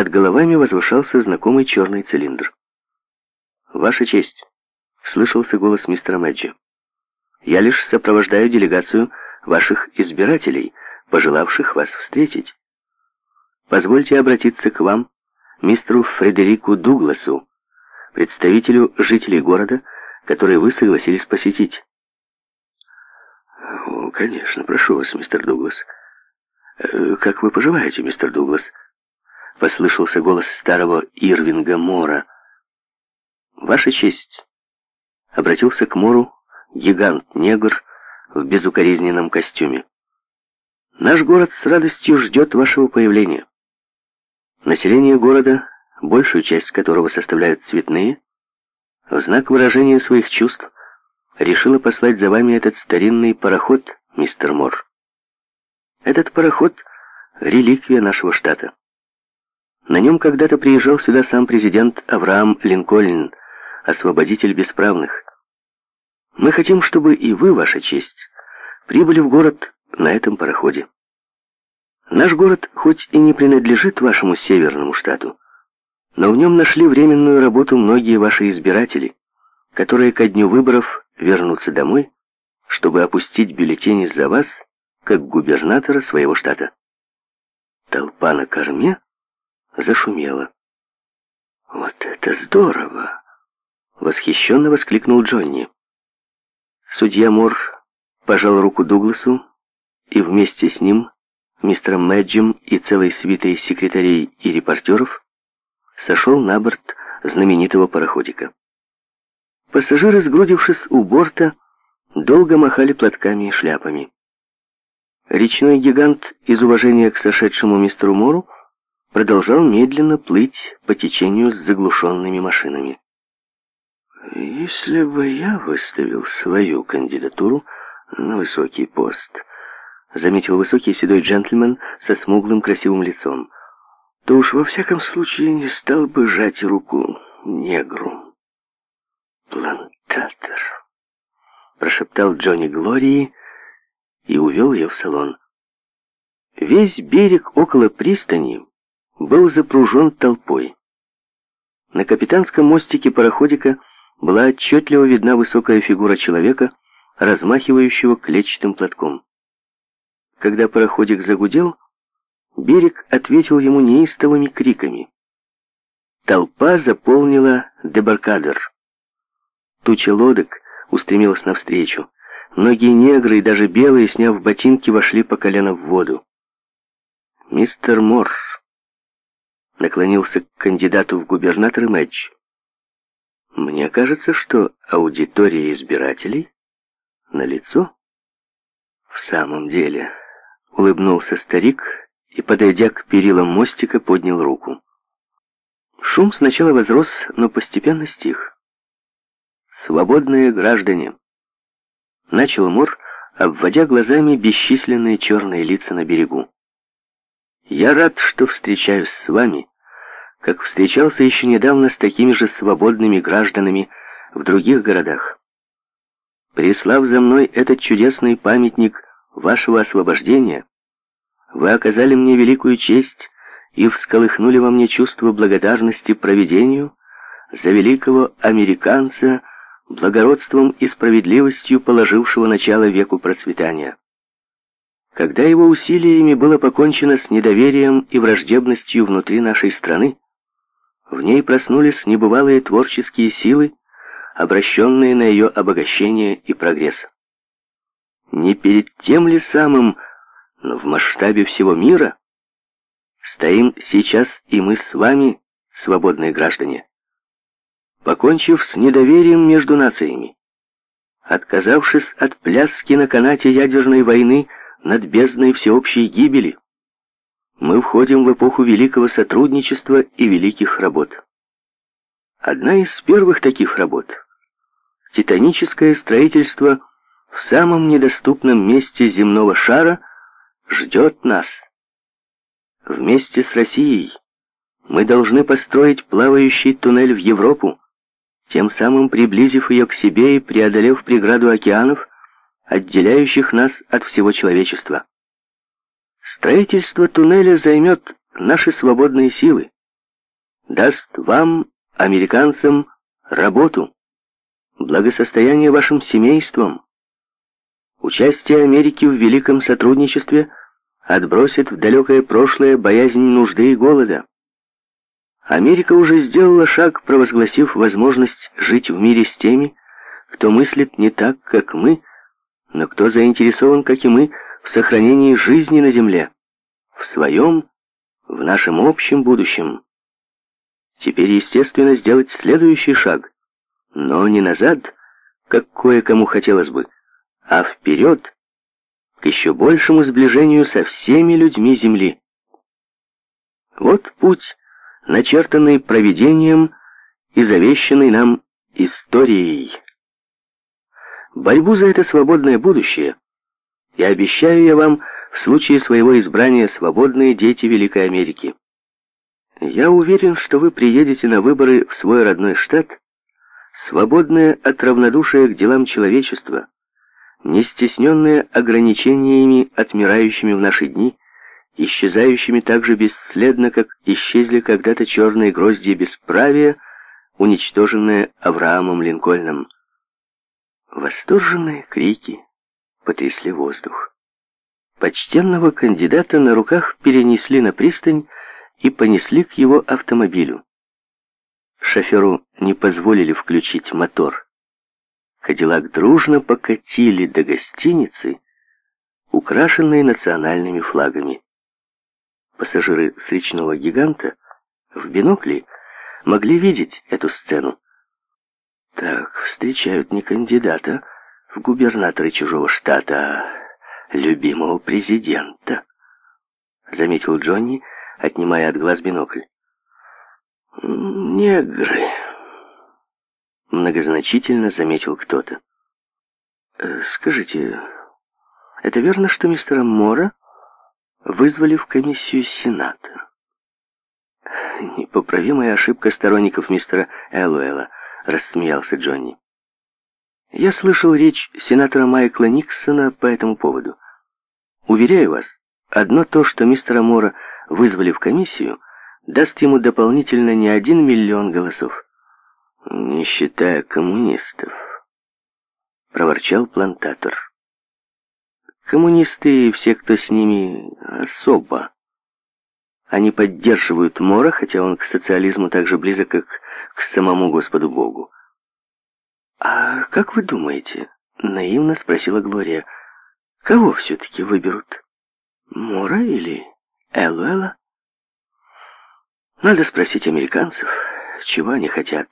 Над головами возвышался знакомый черный цилиндр. «Ваша честь!» — слышался голос мистера Мэджи. «Я лишь сопровождаю делегацию ваших избирателей, пожелавших вас встретить. Позвольте обратиться к вам, мистеру Фредерику Дугласу, представителю жителей города, который вы согласились посетить». «Конечно, прошу вас, мистер Дуглас. Э, как вы поживаете, мистер Дуглас?» послышался голос старого Ирвинга Мора. «Ваша честь!» — обратился к Мору гигант-негр в безукоризненном костюме. «Наш город с радостью ждет вашего появления. Население города, большую часть которого составляют цветные, в знак выражения своих чувств решило послать за вами этот старинный пароход, мистер Мор. Этот пароход — реликвия нашего штата». На нем когда-то приезжал сюда сам президент Авраам Линкольн, освободитель бесправных. Мы хотим, чтобы и вы, ваша честь, прибыли в город на этом пароходе. Наш город хоть и не принадлежит вашему северному штату, но в нем нашли временную работу многие ваши избиратели, которые ко дню выборов вернутся домой, чтобы опустить бюллетени за вас, как губернатора своего штата. Толпа на корме зашумела. «Вот это здорово!» — восхищенно воскликнул Джонни. Судья Мор пожал руку Дугласу, и вместе с ним, мистером Мэджем и целой свитой секретарей и репортеров сошел на борт знаменитого пароходика. Пассажиры, сгрудившись у борта, долго махали платками и шляпами. Речной гигант из уважения к сошедшему мистеру Мору продолжал медленно плыть по течению с заглушенными машинами. «Если бы я выставил свою кандидатуру на высокий пост», заметил высокий седой джентльмен со смуглым красивым лицом, «то уж во всяком случае не стал бы жать руку негру». «Плантатор», прошептал Джонни Глории и увел ее в салон. Весь берег около пристани был запружен толпой. На капитанском мостике пароходика была отчетливо видна высокая фигура человека, размахивающего клетчатым платком. Когда пароходик загудел, берег ответил ему неистовыми криками. Толпа заполнила дебаркадер. Туча лодок устремилась навстречу. Многие негры и даже белые, сняв ботинки, вошли по колено в воду. «Мистер Морр», наклонился к кандидату в губернаторы Мэтч. Мне кажется, что аудитория избирателей налицо. В самом деле, улыбнулся старик и, подойдя к перилам мостика, поднял руку. Шум сначала возрос, но постепенно стих. «Свободные граждане!» Начал Мор, обводя глазами бесчисленные черные лица на берегу. «Я рад, что встречаюсь с вами как встречался еще недавно с такими же свободными гражданами в других городах. Прислав за мной этот чудесный памятник вашего освобождения, вы оказали мне великую честь и всколыхнули во мне чувство благодарности провидению за великого американца, благородством и справедливостью положившего начало веку процветания. Когда его усилиями было покончено с недоверием и враждебностью внутри нашей страны, в ней проснулись небывалые творческие силы, обращенные на ее обогащение и прогресс. Не перед тем ли самым, но в масштабе всего мира, стоим сейчас и мы с вами, свободные граждане, покончив с недоверием между нациями, отказавшись от пляски на канате ядерной войны над бездной всеобщей гибели, мы входим в эпоху великого сотрудничества и великих работ. Одна из первых таких работ – титаническое строительство в самом недоступном месте земного шара ждет нас. Вместе с Россией мы должны построить плавающий туннель в Европу, тем самым приблизив ее к себе и преодолев преграду океанов, отделяющих нас от всего человечества. Строительство туннеля займет наши свободные силы, даст вам, американцам, работу, благосостояние вашим семействам. Участие Америки в великом сотрудничестве отбросит в далекое прошлое боязнь нужды и голода. Америка уже сделала шаг, провозгласив возможность жить в мире с теми, кто мыслит не так, как мы, но кто заинтересован, как и мы, в сохранении жизни на Земле, в своем, в нашем общем будущем. Теперь, естественно, сделать следующий шаг, но не назад, как кое-кому хотелось бы, а вперед, к еще большему сближению со всеми людьми Земли. Вот путь, начертанный провидением и завещанный нам историей. Борьбу за это свободное будущее – и обещаю я вам, в случае своего избрания, свободные дети Великой Америки. Я уверен, что вы приедете на выборы в свой родной штат, свободное от равнодушия к делам человечества, не стесненное ограничениями, отмирающими в наши дни, исчезающими так же бесследно, как исчезли когда-то черные грозди бесправия, уничтоженные Авраамом Линкольном. Восторженные крики, потрясли воздух. Почтенного кандидата на руках перенесли на пристань и понесли к его автомобилю. Шоферу не позволили включить мотор. Кадиллак дружно покатили до гостиницы, украшенной национальными флагами. Пассажиры свечного гиганта в бинокли могли видеть эту сцену. Так встречают не кандидата, в губернаторы чужого штата, любимого президента», — заметил Джонни, отнимая от глаз бинокль. «Негры», — многозначительно заметил кто-то. «Э, «Скажите, это верно, что мистера Мора вызвали в комиссию Сената?» «Непоправимая ошибка сторонников мистера Элуэла», — рассмеялся Джонни. Я слышал речь сенатора Майкла Никсона по этому поводу. Уверяю вас, одно то, что мистера Мора вызвали в комиссию, даст ему дополнительно не один миллион голосов. Не считая коммунистов, проворчал плантатор. Коммунисты и все, кто с ними особо. Они поддерживают Мора, хотя он к социализму так же близок, как к самому Господу Богу. «А как вы думаете?» — наивно спросила Глория. «Кого все-таки выберут? Мора или Элвелла?» «Надо спросить американцев, чего они хотят».